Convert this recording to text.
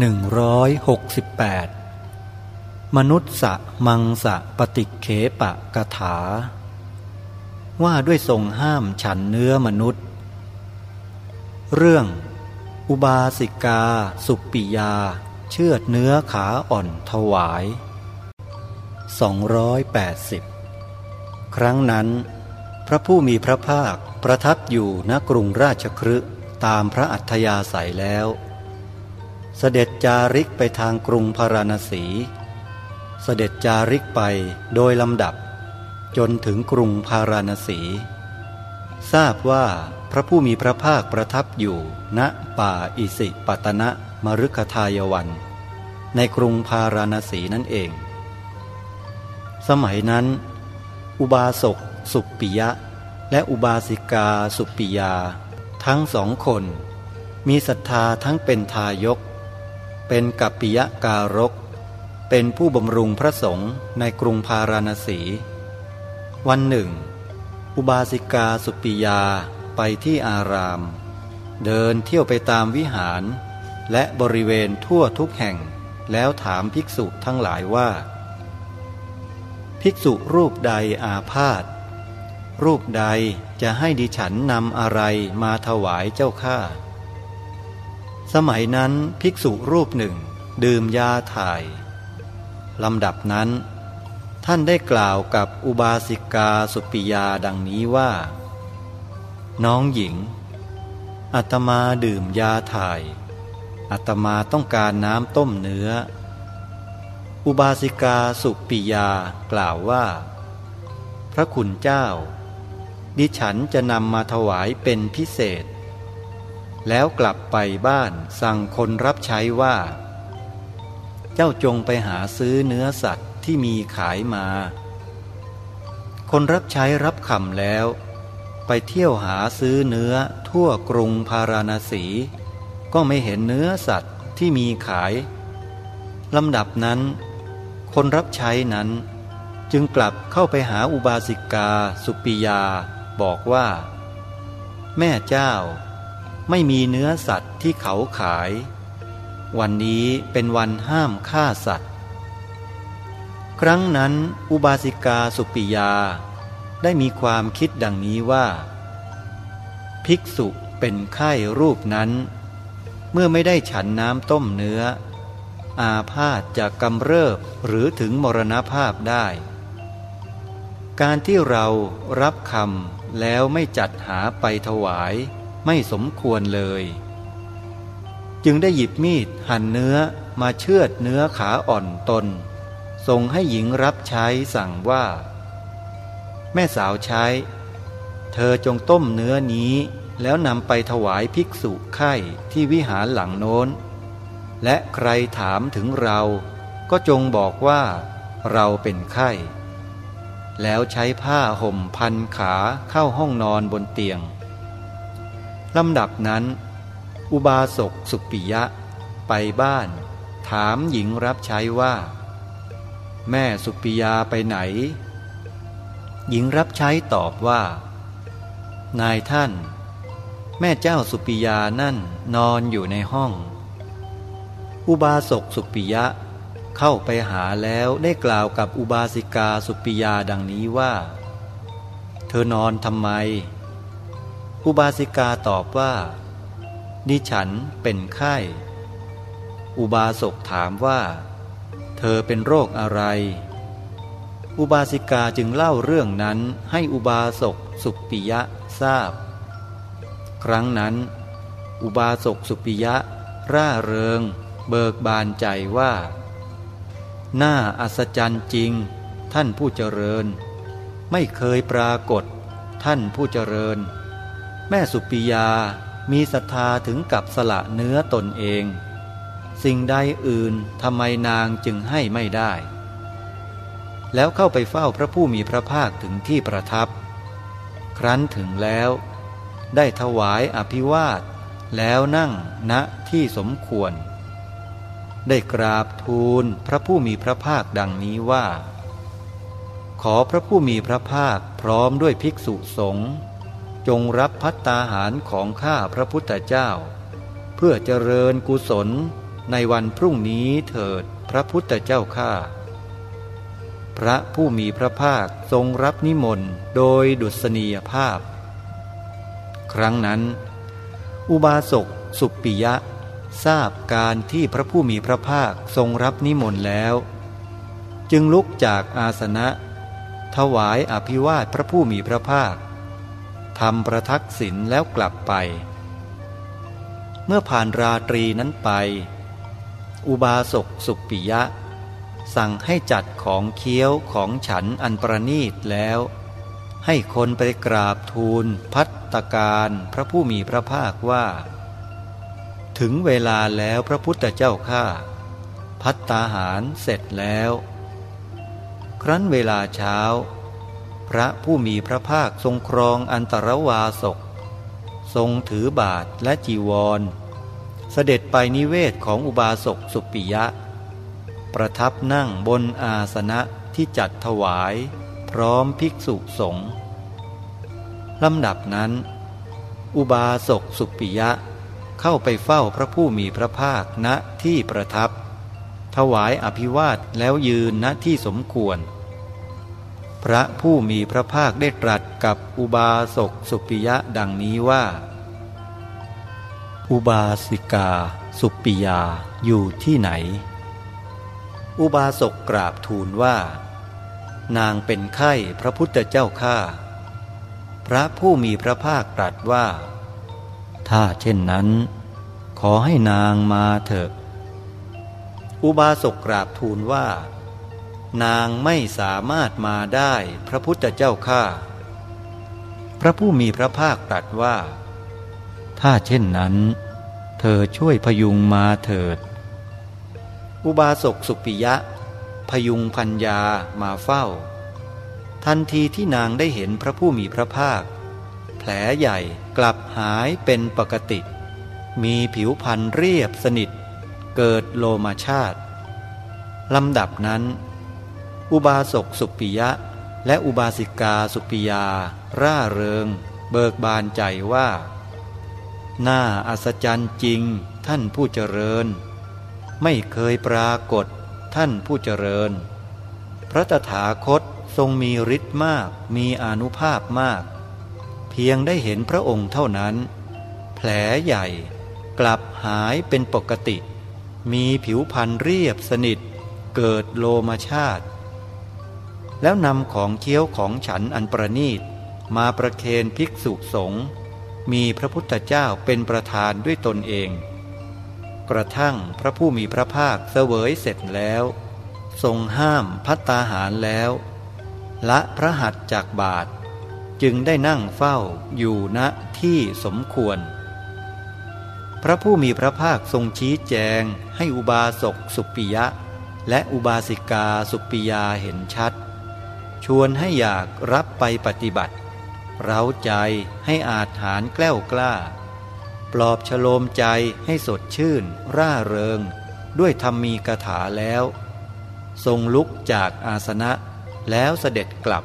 168 มนุษสะมังสะปฏิเขปะกถา ว่าด้วยทรงห้ามฉันเนื้อมนุษย์ เรื่อง อุบาสิกา สุปิยา เชือดเนื้อขาอ่อนถวาย 280 ครั้งนั้น พระผู้มีพระภาคประทับอยู่ณกรุงราชครึตามพระอัธยาศัยแล้ว เสด็จจาริกไปทางกรุงพาราณสี เสด็จจาริกไปโดยลำดับ จนถึงกรุงพาราณสี ทราบว่าพระผู้มีพระภาคประทับอยู่ณป่าอิสิปตนะมรุกทายวัน ในกรุงพาราณสีนั่นเอง สมัยนั้น อุบาสกสุปปิยะ และอุบาสิกาสุปปิยา ทั้งสองคน มีศรัทธาทั้งเป็นทายก เป็นกัปปิยะการก เป็นผู้บำรุงพระสงฆ์ในกรุงพาราณสี วันหนึ่ง อุบาสิกาสุปิยาไปที่อาราม เดินเที่ยวไปตามวิหาร และบริเวณทั่วทุกแห่ง แล้วถามภิกษุทั้งหลายว่า ภิกษุรูปใดอาพาธรูปใดจะให้ดิฉันนำอะไรมาถวายเจ้าข้า สมัยนั้นภิกษุรูปหนึ่ง ดื่มยาถ่ายลำดับนั้น ท่านได้กล่าวกับอุบาสิกาสุปิยาดังนี้ว่า น้องหญิงอัตมาดื่มยาถ่ายอัตมาต้องการน้ำต้มเนื้อ อุบาสิกาสุปิยากล่าวว่า พระคุณเจ้า ดิฉันจะนำมาถวายเป็นพิเศษ แล้วกลับไปบ้านสั่งคนรับใช้ว่า เจ้าจงไปหาซื้อเนื้อสัตว์ที่มีขายมา คนรับใช้รับคำแล้ว ไปเที่ยวหาซื้อเนื้อทั่วกรุงพาราณสี ก็ไม่เห็นเนื้อสัตว์ที่มีขายลำดับนั้น คนรับใช้นั้น จึงกลับเข้าไปหาอุบาสิกาสุปิยา บอกว่า แม่เจ้า ไม่มีเนื้อสัตว์ที่เขาขาย วันนี้เป็นวันห้ามฆ่าสัตว์ ครั้งนั้นอุบาสิกาสุปิยา ได้มีความคิดดังนี้ว่า ภิกษุเป็นไข้รูปนั้น เมื่อไม่ได้ฉันน้ำต้มเนื้อ อาพาธจะกำเริบหรือถึงมรณภาพได้ การที่เรารับคำแล้วไม่จัดหาไปถวาย ไม่สมควรเลย จึงได้หยิบมีดหั่นเนื้อมาเชือดเนื้อขาอ่อนตนส่งให้หญิงรับใช้สั่งว่า แม่สาวใช้ เธอจงต้มเนื้อนี้แล้วนำไปถวายภิกษุไข่ที่วิหารหลังโน้น และใครถามถึงเรา ก็จงบอกว่าเราเป็นไข้แล้วใช้ผ้าห่มพันขาเข้าห้องนอนบนเตียง ลำดับนั้น อุบาสกสุปิยะ ไปบ้าน ถามหญิงรับใช้ว่า แม่สุปิยาไปไหน หญิงรับใช้ตอบว่า นายท่าน แม่เจ้าสุปิยานั่นนอนอยู่ในห้อง อุบาสกสุปิยะเข้าไปหาแล้วได้กล่าวกับอุบาสิกาสุปิยาดังนี้ว่า เธอนอนทำไม อุบาสิกาตอบว่าดิฉันเป็นไข้ อุบาสกถามว่า เธอเป็นโรคอะไร อุบาสิกาจึงเล่าเรื่องนั้นให้อุบาสกสุปิยะทราบ ครั้งนั้น อุบาสกสุปิยะ ร่าเริง เบิกบานใจว่า น่าอัศจรรย์จริง ท่านผู้เจริญ ไม่เคยปรากฏ ท่านผู้เจริญ แม่สุปิยามีศรัทธาถึงกับสละเนื้อตนเอง สิ่งใดอื่นทำไมนางจึงให้ไม่ได้ แล้วเข้าไปเฝ้าพระผู้มีพระภาคถึงที่ประทับ ครั้นถึงแล้ว ได้ถวายอภิวาท แล้วนั่งณที่สมควร ได้กราบทูลพระผู้มีพระภาคดังนี้ว่า ขอพระผู้มีพระภาคพร้อมด้วยภิกษุสงฆ์ จงรับพัตตาหารของข้าพระพุทธเจ้า เพื่อเจริญกุศลในวันพรุ่งนี้เถิดพระพุทธเจ้าข้าพระผู้มีพระภาคทรงรับนิมนต์โดยดุษณียภาพ ครั้งนั้น อุบาสกสุปปิยะ ทราบการที่พระผู้มีพระภาคทรงรับนิมนต์แล้ว จึงลุกจากอาสนะ ถวายอภิวาทพระผู้มีพระภาค ทำประทักษิณแล้วกลับไป เมื่อผ่านราตรีนั้นไป อุบาสกสุปิยะ สั่งให้จัดของเคี้ยวของฉันอันประนีตแล้ว ให้คนไปกราบทูลพัตตการพระผู้มีพระภาคว่า ถึงเวลาแล้วพระพุทธเจ้าข้าพัตตาหารเสร็จแล้ว ครั้นเวลาเช้า พระผู้มีพระภาคทรงครองอันตรวาสก ทรงถือบาทและจีวร เสด็จไปนิเวศของอุบาสกสุปิยะ ประทับนั่งบนอาสนะที่จัดถวาย พร้อมภิกษุสงฆ์ลำดับนั้น อุบาสกสุปิยะเข้าไปเฝ้าพระผู้มีพระภาคณที่ประทับ ถวายอภิวาทแล้วยืนณที่สมควร พระผู้มีพระภาคได้ตรัสกับอุบาสกสุปิยะดังนี้ว่า อุบาสิกา สุปิยาอยู่ที่ไหน อุบาสกกราบทูลว่า นางเป็นไข้พระพุทธเจ้าข้าพระผู้มีพระภาคตรัสว่า ถ้าเช่นนั้น ขอให้นางมาเถอะ อุบาสกกราบทูลว่า นางไม่สามารถมาได้พระพุทธเจ้าข้าพระผู้มีพระภาคตรัสว่า ถ้าเช่นนั้น เธอช่วยพยุงมาเถิด อุบาสกสุปิยะ พยุงพัญญามาเฝ้า ทันทีที่นางได้เห็นพระผู้มีพระภาค แผลใหญ่กลับหายเป็นปกติ มีผิวพันเรียบสนิท เกิดโลมาชาติลำดับนั้น อุบาสกสุปิยะ และอุบาสิกาสุปิยา ร่าเริง เบิกบานใจว่า น่าอัศจรรย์จริงท่านผู้เจริญ ไม่เคยปรากฏท่านผู้เจริญ พระตถาคตทรงมีฤทธิ์มากมีอนุภาพมาก เพียงได้เห็นพระองค์เท่านั้น แผลใหญ่กลับหายเป็นปกติ มีผิวพรรณเรียบสนิท เกิดโลมาชาติ แล้วนำของเคี้ยวของฉันอันประนีต มาประเคนภิกษุสงฆ์มีพระพุทธเจ้าเป็นประธานด้วยตนเอง กระทั่งพระผู้มีพระภาคเสวยเสร็จแล้ว ทรงห้ามพัตตาหารแล้ว ละพระหัตจากบาท จึงได้นั่งเฝ้าอยู่ณที่สมควร พระผู้มีพระภาคทรงชี้แจงให้อุบาสกสุปิยะ และอุบาสิกาสุปิยาเห็นชัด ชวนให้อยากรับไปปฏิบัติ เร้าใจให้อาจหานแกล้วกล้า ปลอบฉโลมใจให้สดชื่น ร่าเริง ด้วยธรรมีกถาแล้ว ทรงลุกจากอาสนะแล้วเสด็จกลับ